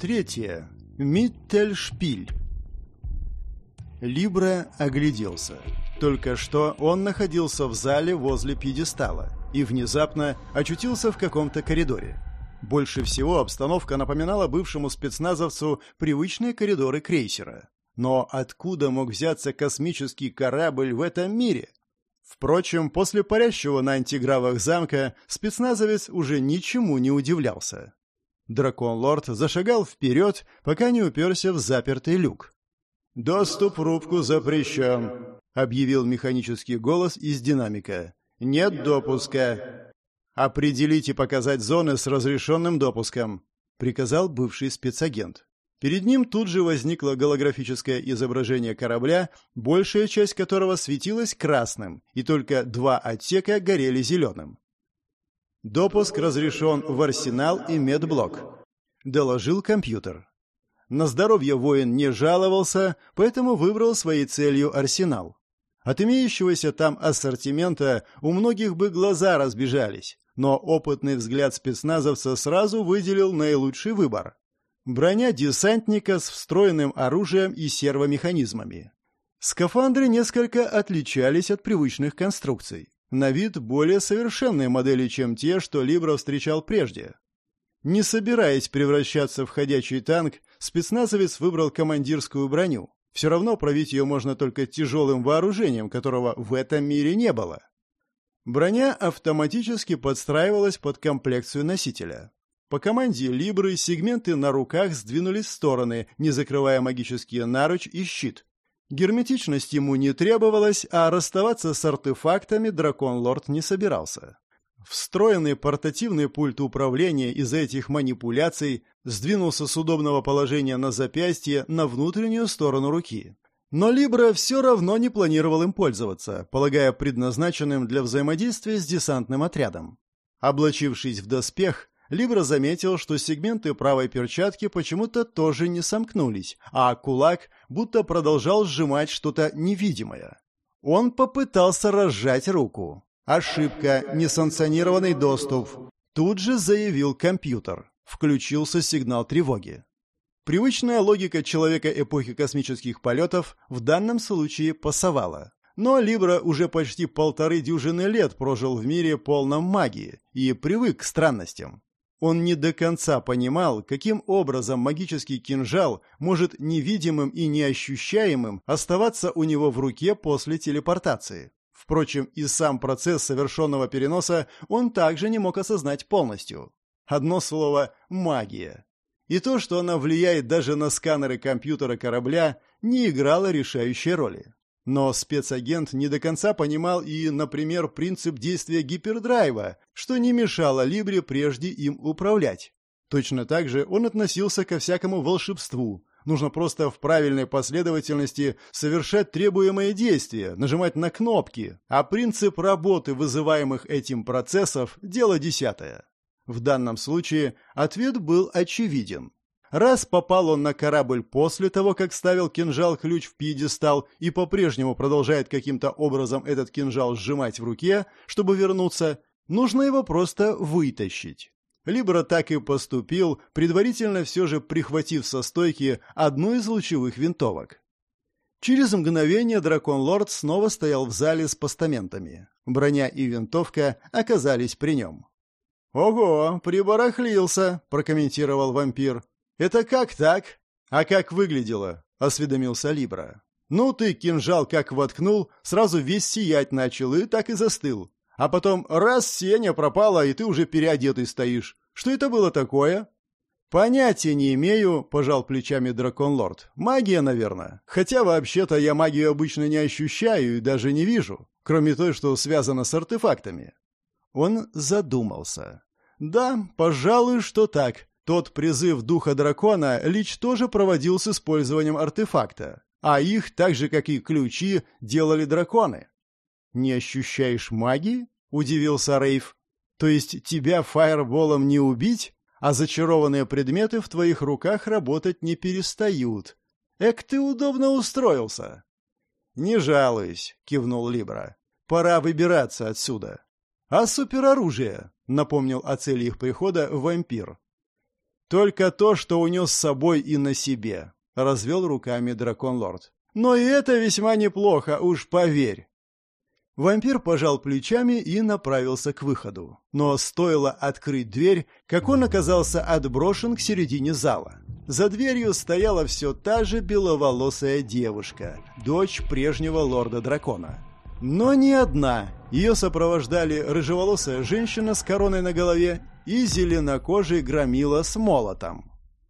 Третье. Миттельшпиль. Либра огляделся. Только что он находился в зале возле пьедестала и внезапно очутился в каком-то коридоре. Больше всего обстановка напоминала бывшему спецназовцу привычные коридоры крейсера. Но откуда мог взяться космический корабль в этом мире? Впрочем, после парящего на антигравах замка спецназовец уже ничему не удивлялся. Дракон-лорд зашагал вперед, пока не уперся в запертый люк. «Доступ в рубку запрещен», — объявил механический голос из динамика. «Нет допуска». «Определить и показать зоны с разрешенным допуском», — приказал бывший спецагент. Перед ним тут же возникло голографическое изображение корабля, большая часть которого светилась красным, и только два отсека горели зеленым. «Допуск разрешен в арсенал и медблок», — доложил компьютер. На здоровье воин не жаловался, поэтому выбрал своей целью арсенал. От имеющегося там ассортимента у многих бы глаза разбежались, но опытный взгляд спецназовца сразу выделил наилучший выбор. Броня десантника с встроенным оружием и сервомеханизмами. Скафандры несколько отличались от привычных конструкций. На вид более совершенные модели, чем те, что Либра встречал прежде. Не собираясь превращаться в ходячий танк, спецназовец выбрал командирскую броню. Все равно пробить ее можно только тяжелым вооружением, которого в этом мире не было. Броня автоматически подстраивалась под комплекцию носителя. По команде Либры сегменты на руках сдвинулись в стороны, не закрывая магические наруч и щит. Герметичность ему не требовалась, а расставаться с артефактами дракон-лорд не собирался. Встроенный портативный пульт управления из-за этих манипуляций сдвинулся с удобного положения на запястье на внутреннюю сторону руки. Но Либра все равно не планировал им пользоваться, полагая предназначенным для взаимодействия с десантным отрядом. Облачившись в доспех, Либра заметил, что сегменты правой перчатки почему-то тоже не сомкнулись, а кулак будто продолжал сжимать что-то невидимое. Он попытался разжать руку. Ошибка, несанкционированный доступ. Тут же заявил компьютер. Включился сигнал тревоги. Привычная логика человека эпохи космических полетов в данном случае пасовала. Но Либра уже почти полторы дюжины лет прожил в мире полном магии и привык к странностям. Он не до конца понимал, каким образом магический кинжал может невидимым и неощущаемым оставаться у него в руке после телепортации. Впрочем, и сам процесс совершенного переноса он также не мог осознать полностью. Одно слово «магия». И то, что она влияет даже на сканеры компьютера корабля, не играло решающей роли. Но спецагент не до конца понимал и, например, принцип действия гипердрайва, что не мешало Либре прежде им управлять. Точно так же он относился ко всякому волшебству, Нужно просто в правильной последовательности совершать требуемые действия, нажимать на кнопки, а принцип работы вызываемых этим процессов – дело десятое. В данном случае ответ был очевиден. Раз попал он на корабль после того, как ставил кинжал-ключ в пьедестал и по-прежнему продолжает каким-то образом этот кинжал сжимать в руке, чтобы вернуться, нужно его просто вытащить. Либра так и поступил, предварительно все же прихватив со стойки одну из лучевых винтовок. Через мгновение дракон-лорд снова стоял в зале с постаментами. Броня и винтовка оказались при нем. «Ого, прибарахлился», — прокомментировал вампир. «Это как так?» «А как выглядело?» — осведомился Либра. «Ну, ты кинжал как воткнул, сразу весь сиять начал и так и застыл. А потом раз Сеня пропала, и ты уже переодетый стоишь. Что это было такое?» «Понятия не имею», — пожал плечами дракон-лорд. «Магия, наверное. Хотя вообще-то я магию обычно не ощущаю и даже не вижу, кроме той, что связана с артефактами». Он задумался. «Да, пожалуй, что так. Тот призыв духа дракона Лич тоже проводил с использованием артефакта, а их, так же как и ключи, делали драконы. «Не ощущаешь магии?» — удивился Рейв. «То есть тебя фаерболом не убить, а зачарованные предметы в твоих руках работать не перестают? Эк, ты удобно устроился!» «Не жалуюсь», — кивнул Либра. «Пора выбираться отсюда». «А супероружие?» — напомнил о цели их прихода вампир. Только то, что унес с собой и на себе», — развел руками дракон-лорд. «Но и это весьма неплохо, уж поверь». Вампир пожал плечами и направился к выходу. Но стоило открыть дверь, как он оказался отброшен к середине зала. За дверью стояла все та же беловолосая девушка, дочь прежнего лорда-дракона. Но не одна. Ее сопровождали рыжеволосая женщина с короной на голове и зеленокожий громила с молотом.